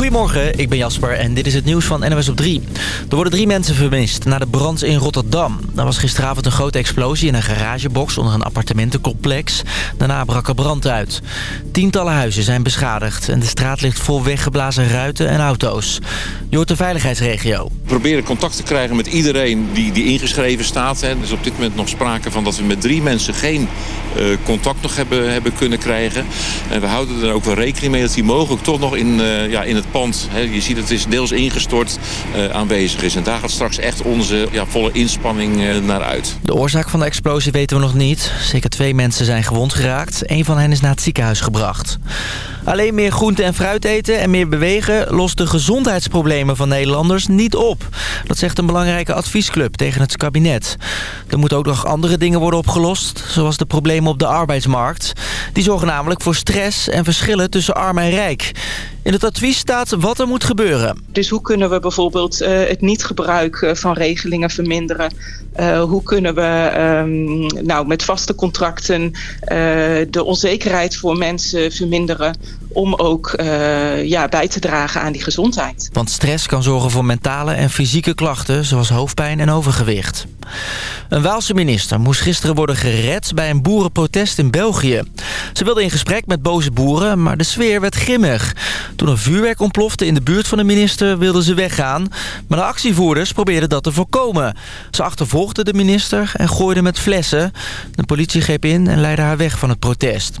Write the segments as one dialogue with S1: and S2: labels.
S1: Goedemorgen, ik ben Jasper en dit is het nieuws van NWS op 3. Er worden drie mensen vermist na de brand in Rotterdam. Er was gisteravond een grote explosie in een garagebox onder een appartementencomplex. Daarna brak er brand uit. Tientallen huizen zijn beschadigd en de straat ligt vol weggeblazen ruiten en auto's. Je hoort de veiligheidsregio.
S2: We proberen contact te krijgen met iedereen die, die ingeschreven staat. Er is op dit moment nog sprake van dat we met drie mensen geen uh, contact nog hebben, hebben kunnen krijgen. En we houden er ook wel rekening mee dat die mogelijk toch nog in, uh, ja, in het Hè, je ziet het is deels ingestort uh, aanwezig is. En daar gaat straks echt onze ja, volle inspanning naar uit.
S1: De oorzaak van de explosie weten we nog niet. Zeker twee mensen zijn gewond geraakt. Een van hen is naar het ziekenhuis gebracht. Alleen meer groente en fruit eten en meer bewegen lost de gezondheidsproblemen van Nederlanders niet op. Dat zegt een belangrijke adviesclub tegen het kabinet. Er moeten ook nog andere dingen worden opgelost, zoals de problemen op de arbeidsmarkt. Die zorgen namelijk voor stress en verschillen tussen arm en rijk. In het advies staat wat er moet gebeuren.
S3: Dus hoe kunnen we bijvoorbeeld uh, het niet-gebruik van regelingen verminderen? Uh, hoe kunnen we um, nou, met vaste contracten de onzekerheid voor mensen verminderen... om ook ja, bij te dragen aan die gezondheid.
S1: Want stress kan zorgen voor mentale en fysieke klachten... zoals hoofdpijn en overgewicht. Een Waalse minister moest gisteren worden gered bij een boerenprotest in België. Ze wilde in gesprek met boze boeren, maar de sfeer werd grimmig. Toen er vuurwerk ontplofte in de buurt van de minister wilden ze weggaan. Maar de actievoerders probeerden dat te voorkomen. Ze achtervolgden de minister en gooiden met flessen. De politie greep in en leidde haar weg van het protest.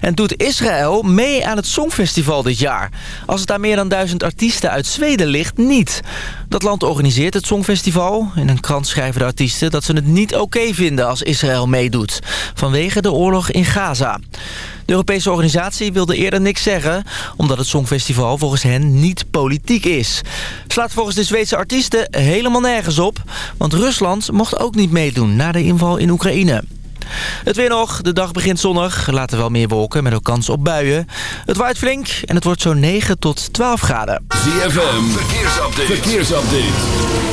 S1: En doet Israël mee aan het Songfestival dit jaar? Als het aan meer dan duizend artiesten uit Zweden ligt, niet. Dat land organiseert het Songfestival. In een krant schrijven de artiesten dat ze het niet oké vinden als Israël meedoet. Vanwege de oorlog in Gaza. De Europese organisatie wilde eerder niks zeggen... omdat het Songfestival volgens hen niet politiek is. Slaat volgens de Zweedse artiesten helemaal nergens op... want Rusland mocht ook niet meedoen na de inval in Oekraïne. Het weer nog. De dag begint zonnig. Later wel meer wolken met ook kans op buien. Het waait flink en het wordt zo'n 9 tot 12 graden.
S4: ZFM. Verkeersupdate. Verkeersupdate.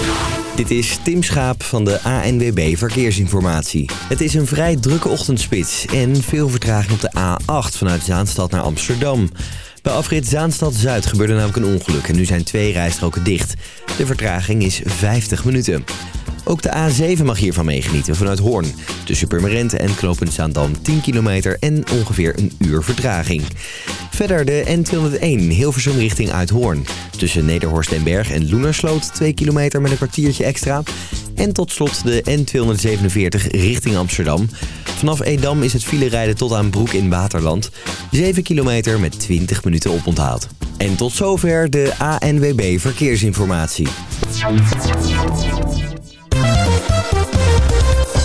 S5: Dit is Tim Schaap van de ANWB Verkeersinformatie. Het is een vrij drukke ochtendspits en veel vertraging op de A8 vanuit Zaanstad naar Amsterdam. Bij afrit Zaanstad-Zuid gebeurde namelijk een ongeluk en nu zijn twee rijstroken dicht. De vertraging is 50 minuten. Ook de A7 mag hiervan meegenieten vanuit Hoorn. Tussen Purmerend en Knopend Zaandam 10 kilometer en ongeveer een uur vertraging. Verder de N201 Hilversum richting Uithoorn. Tussen Nederhorst en Berg en Loenersloot 2 kilometer met een kwartiertje extra. En tot slot de N247 richting Amsterdam. Vanaf Edam is het file rijden tot aan Broek in Waterland. 7 kilometer met 20 minuten oponthoud. En tot zover de ANWB Verkeersinformatie.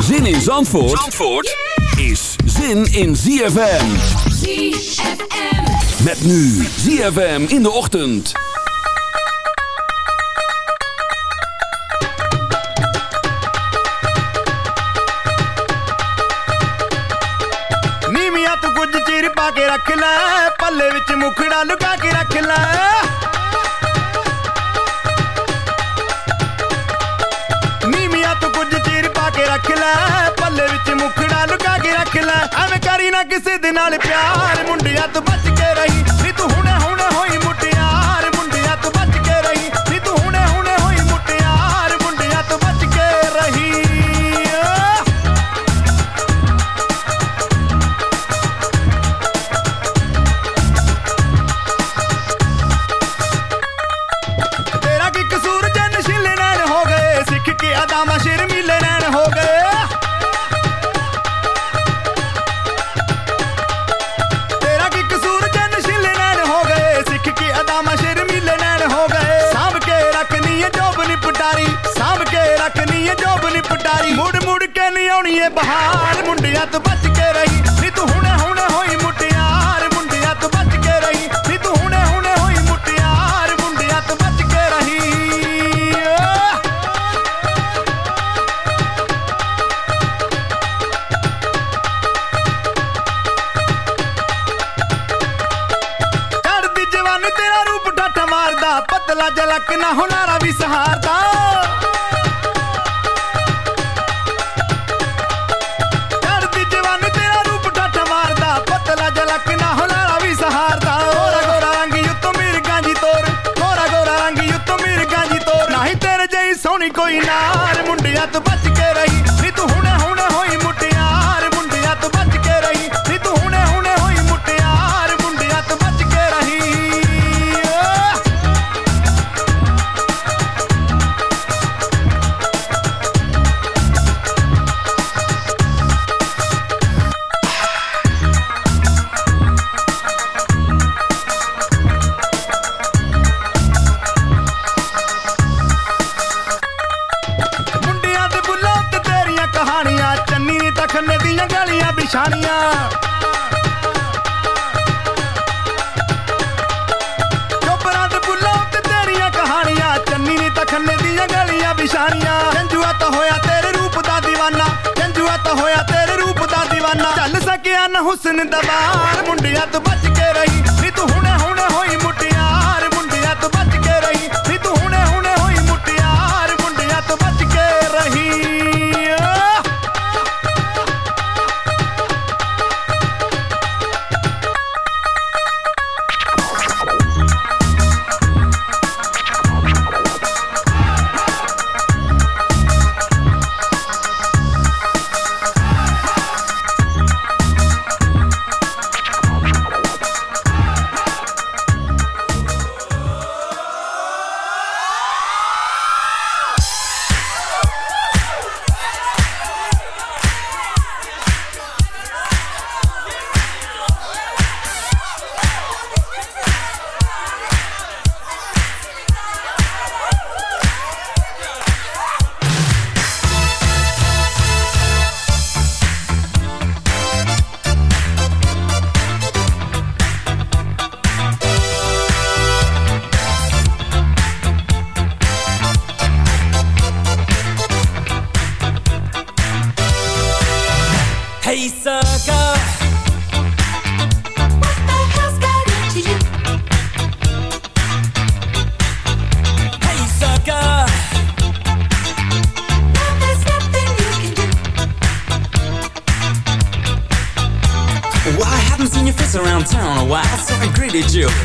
S4: Zin in Zandvoort, Zandvoort is zin in ZFM.
S6: ZFM.
S4: Met nu ZFM in de ochtend.
S7: ਨੀਵੀਆਂ ਤੂੰ ਕੁਝ ਚਿਰ ਪਾ ਕੇ ਰੱਖ ਲੈ ਪੱਲੇ ਵਿੱਚ ਮੁਖੜਾ ਲੁਕਾ ਕੇ ਰੱਖ ਲੈ ਰੱਖ ਲੈ, ਪੱਲੇ ਵਿੱਚ ਮੁਖੜਾ ਲੁਕਾ ਕੇ ਰੱਖ ਲੈ। ਐਵੇਂ ਕਰੀ ਨਾ ਕਿਸੇ ਦੇ ਨਾਲ ਪਿਆਰ। ਮੁੰਡਿਆਂ ਤੋਂ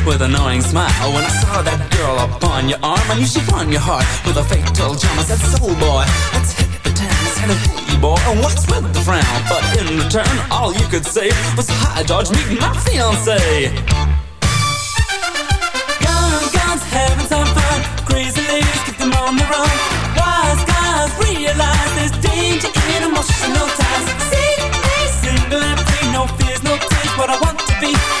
S8: with a knowing smile. When I saw that girl upon your arm I knew she won your heart with a fatal charm. I said, soul boy, let's hit the town and hit it, hey boy, and what's with the frown? But in return, all you could say Was, hi George, meet my fiance."
S6: Guns, guns, having some fun Crazy ladies, keep them on the run. Wise guys realize there's danger in emotional ties. See, single and free No fears, no tears, what I want to be.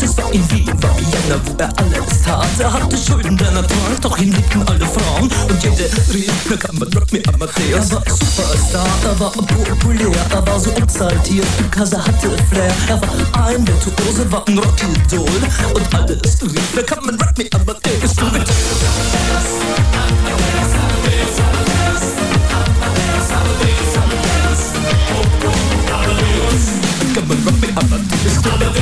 S9: Es war in Wien, war Vienna, wo er alles tat. Er hatte Schulden, denn er trank, doch ihn liebten alle Frauen. Und jede rief, na kann man Rock me Amadeus. Er war Superstar, er war populär, er war so exaltiert, because er hatte Flair. Er war ein Virtuose, war ein Rockidol. Und alles rief, na kann man Rock me Amadeus. Du mit Come on, rock me Amadeus.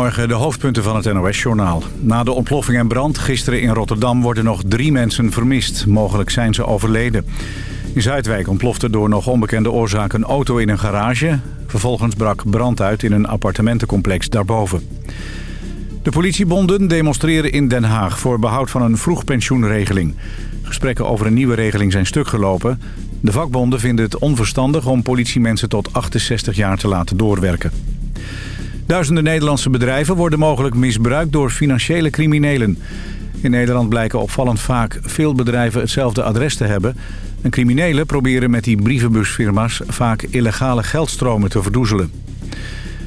S10: Goedemorgen, de hoofdpunten van het NOS-journaal. Na de ontploffing en brand gisteren in Rotterdam worden nog drie mensen vermist. Mogelijk zijn ze overleden. In Zuidwijk ontplofte door nog onbekende oorzaak een auto in een garage. Vervolgens brak brand uit in een appartementencomplex daarboven. De politiebonden demonstreren in Den Haag voor behoud van een vroegpensioenregeling. Gesprekken over een nieuwe regeling zijn stuk gelopen. De vakbonden vinden het onverstandig om politiemensen tot 68 jaar te laten doorwerken. Duizenden Nederlandse bedrijven worden mogelijk misbruikt door financiële criminelen. In Nederland blijken opvallend vaak veel bedrijven hetzelfde adres te hebben. En criminelen proberen met die brievenbusfirma's vaak illegale geldstromen te verdoezelen.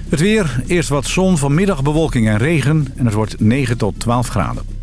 S10: Het weer, eerst wat zon, vanmiddag bewolking en regen en het wordt 9 tot 12 graden.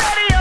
S11: ready.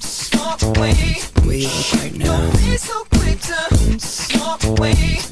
S11: Slip away. We should Don't be so quick to walk away.